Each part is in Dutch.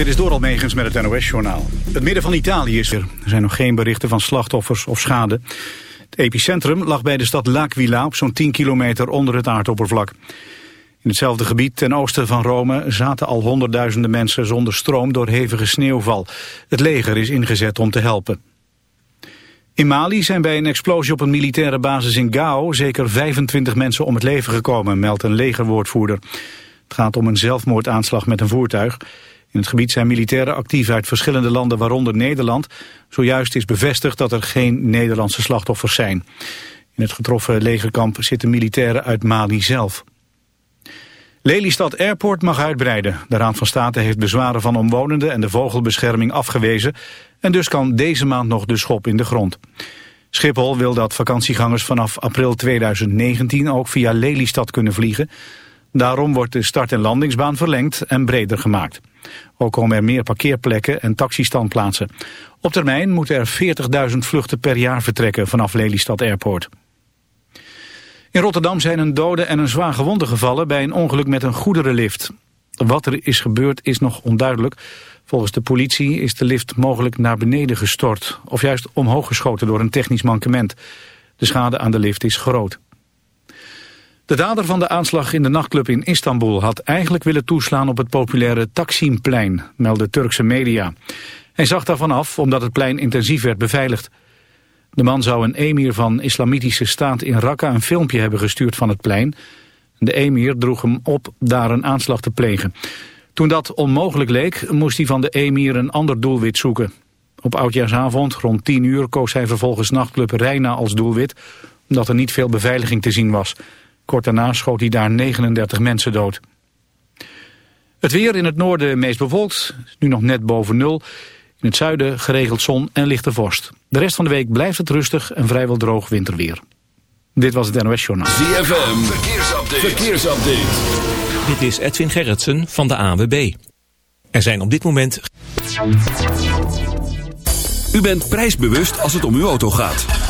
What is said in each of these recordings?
Dit is door Almegens met het NOS-journaal. Het midden van Italië is er. Er zijn nog geen berichten van slachtoffers of schade. Het epicentrum lag bij de stad L'Aquila op zo'n 10 kilometer onder het aardoppervlak. In hetzelfde gebied ten oosten van Rome zaten al honderdduizenden mensen zonder stroom door hevige sneeuwval. Het leger is ingezet om te helpen. In Mali zijn bij een explosie op een militaire basis in Gao zeker 25 mensen om het leven gekomen, meldt een legerwoordvoerder. Het gaat om een zelfmoordaanslag met een voertuig. In het gebied zijn militairen actief uit verschillende landen, waaronder Nederland. Zojuist is bevestigd dat er geen Nederlandse slachtoffers zijn. In het getroffen legerkamp zitten militairen uit Mali zelf. Lelystad Airport mag uitbreiden. De Raad van State heeft bezwaren van omwonenden en de vogelbescherming afgewezen. En dus kan deze maand nog de schop in de grond. Schiphol wil dat vakantiegangers vanaf april 2019 ook via Lelystad kunnen vliegen. Daarom wordt de start- en landingsbaan verlengd en breder gemaakt. Ook komen er meer parkeerplekken en taxistandplaatsen. Op termijn moeten er 40.000 vluchten per jaar vertrekken vanaf Lelystad Airport. In Rotterdam zijn een dode en een zwaar gewonde gevallen bij een ongeluk met een goederenlift. Wat er is gebeurd is nog onduidelijk. Volgens de politie is de lift mogelijk naar beneden gestort... of juist omhoog geschoten door een technisch mankement. De schade aan de lift is groot. De dader van de aanslag in de nachtclub in Istanbul had eigenlijk willen toeslaan op het populaire Taksimplein, melden Turkse media. Hij zag daarvan af omdat het plein intensief werd beveiligd. De man zou een emir van islamitische staat in Raqqa een filmpje hebben gestuurd van het plein. De emir droeg hem op daar een aanslag te plegen. Toen dat onmogelijk leek, moest hij van de emir een ander doelwit zoeken. Op oudjaarsavond, rond 10 uur, koos hij vervolgens nachtclub Reina als doelwit... omdat er niet veel beveiliging te zien was. Kort daarna schoot hij daar 39 mensen dood. Het weer in het noorden meest bewolkt, nu nog net boven nul. In het zuiden geregeld zon en lichte vorst. De rest van de week blijft het rustig en vrijwel droog winterweer. Dit was het NOS Journaal. ZFM, verkeersupdate. verkeersupdate. Dit is Edwin Gerritsen van de ANWB. Er zijn op dit moment... U bent prijsbewust als het om uw auto gaat.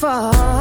far.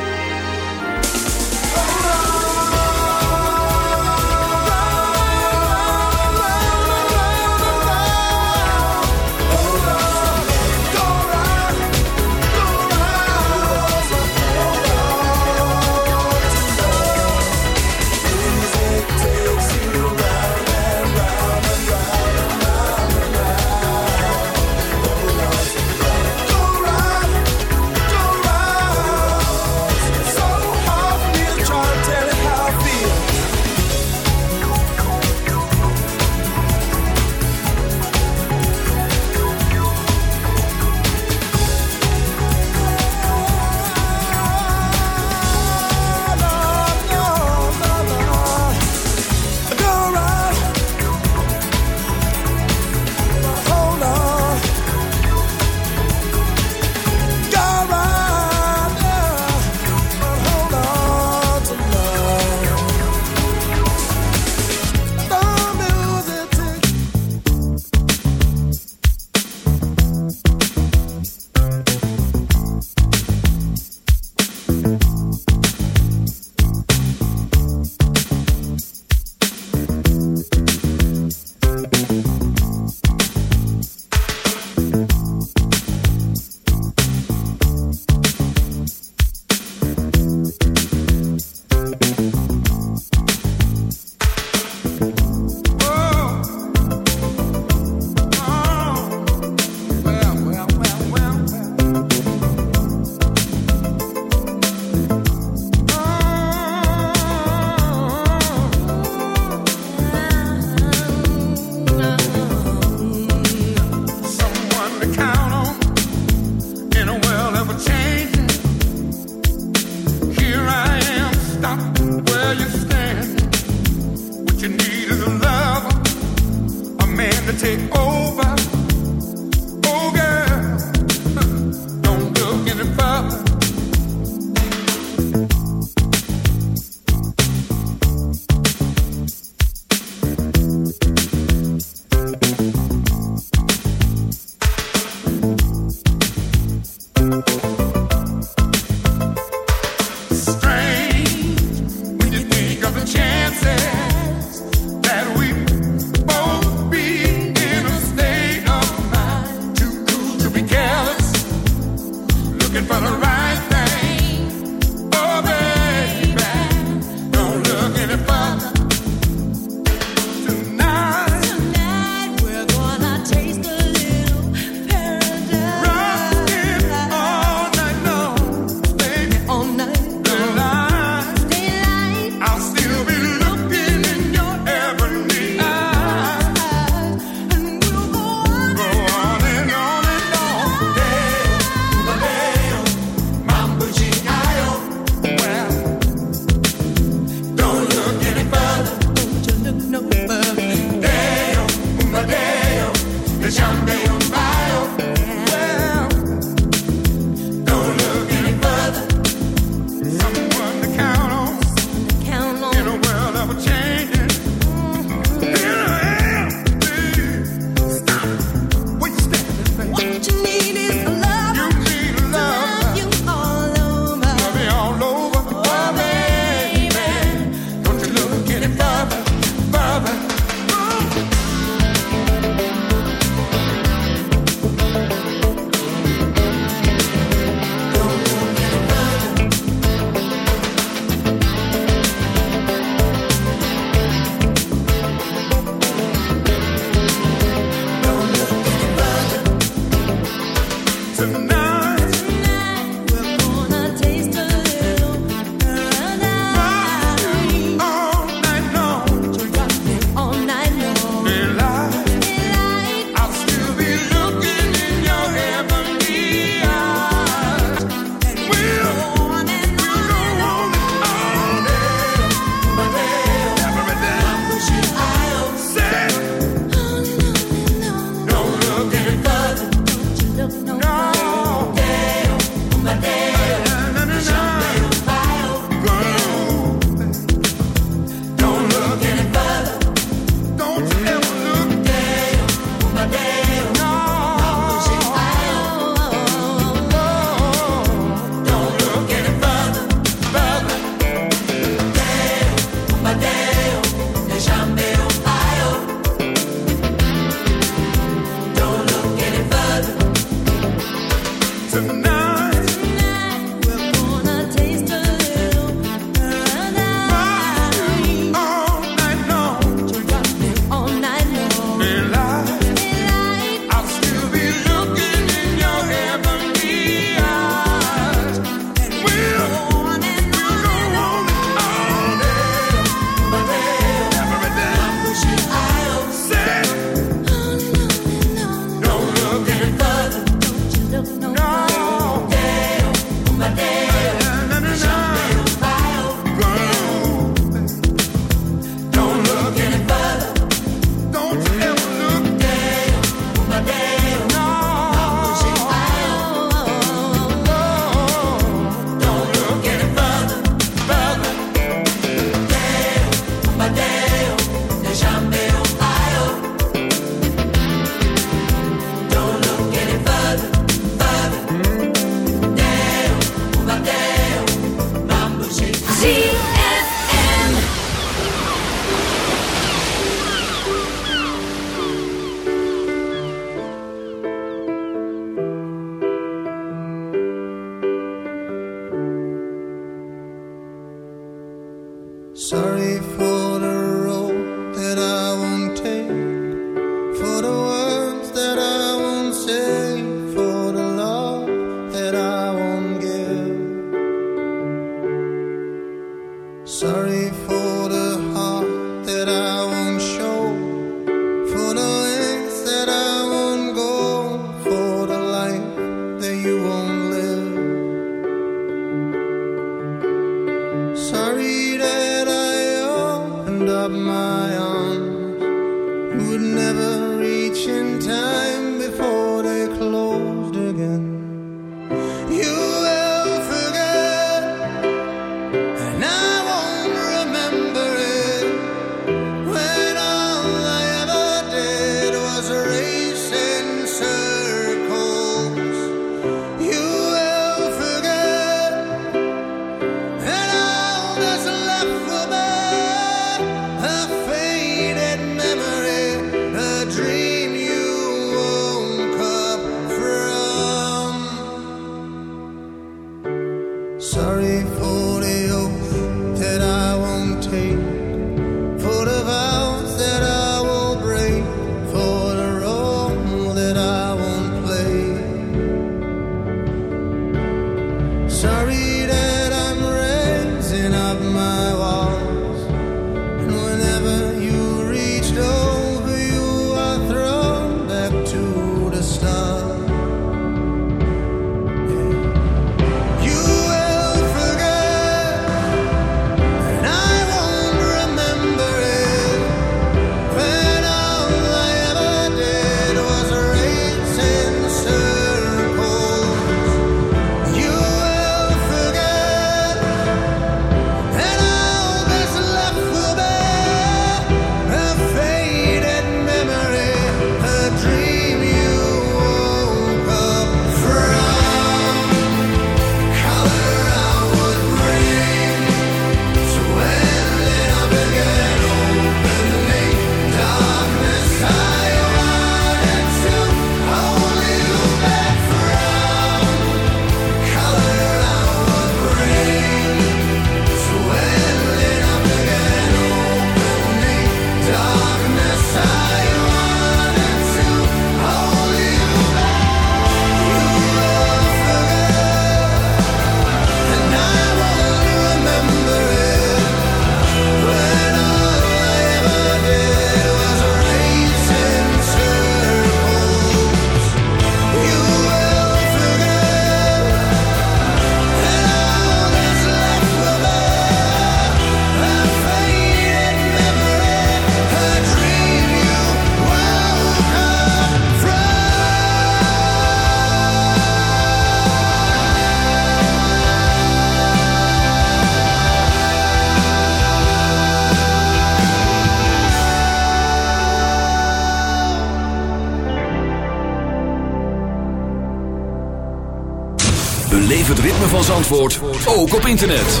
Zandvoort ook op internet.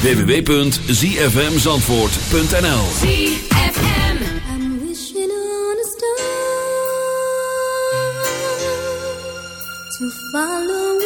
www.zfmzandvoort.nl To follow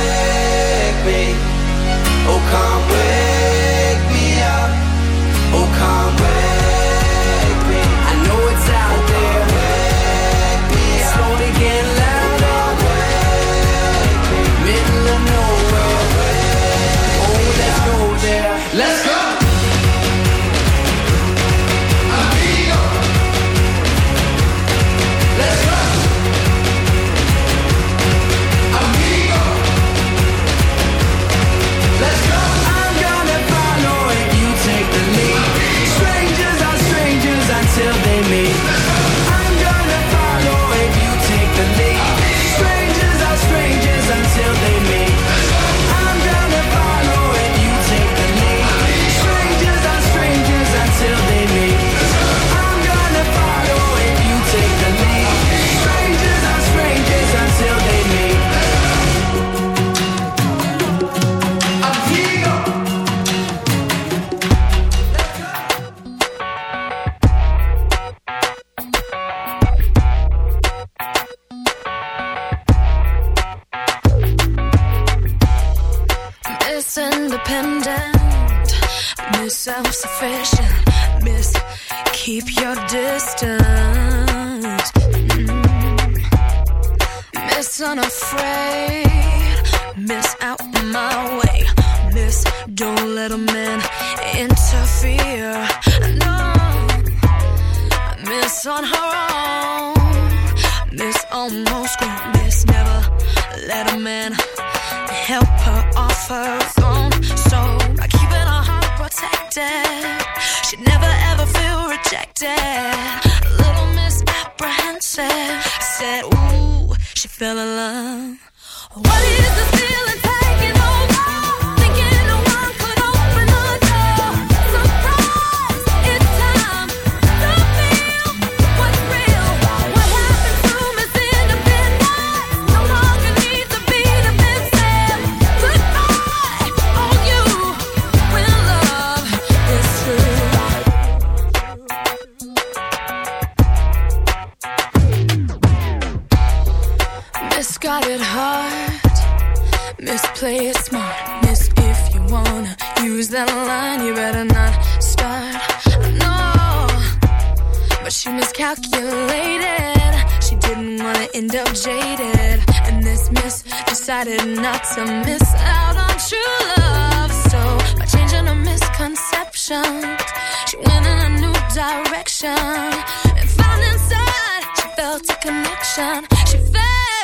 And found inside, she felt a connection. She felt.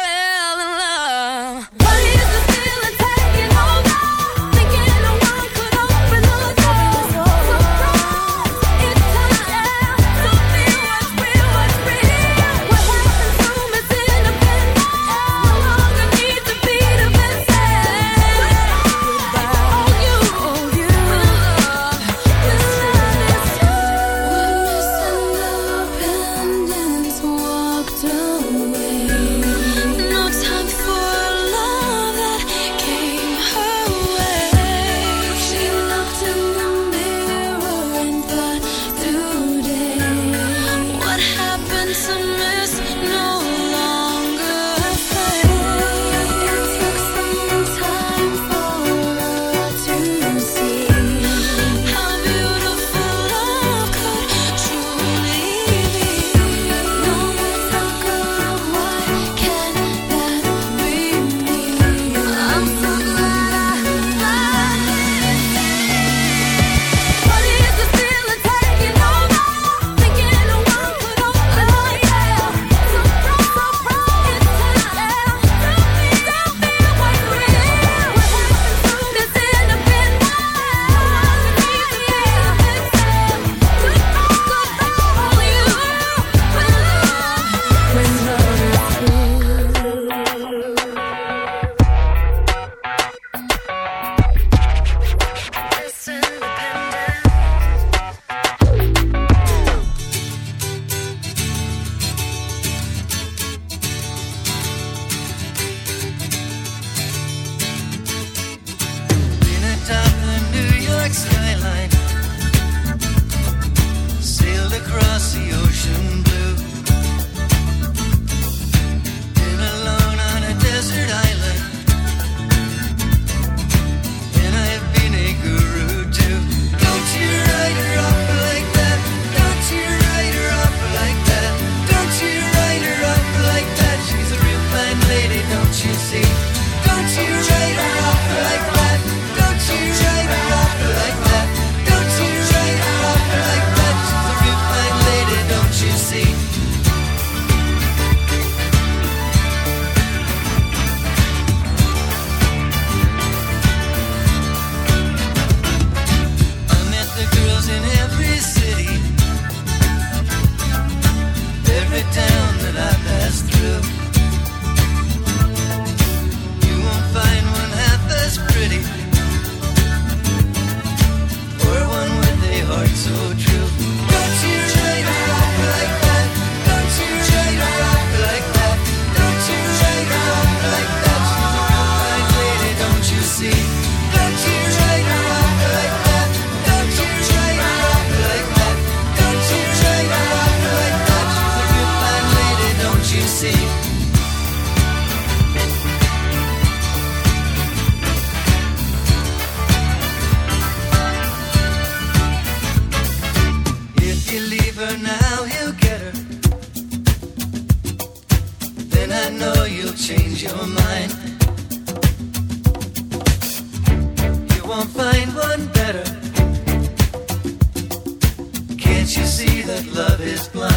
blood.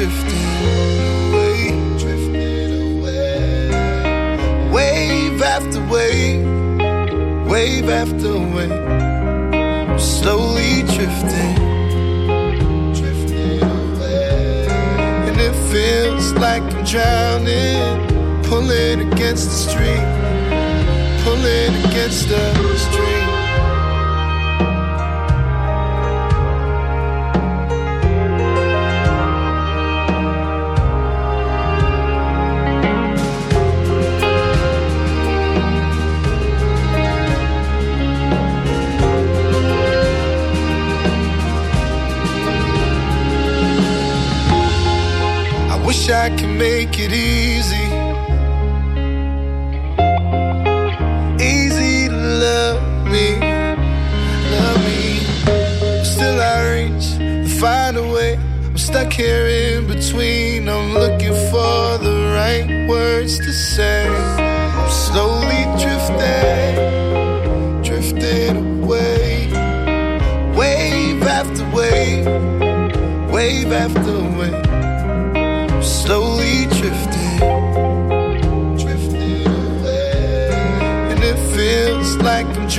Drifting away, drifting away, wave after wave, wave after wave, I'm slowly drifting. drifting away, And it feels like I'm drowning, pulling against the stream, pulling against the stream. Can make it easy.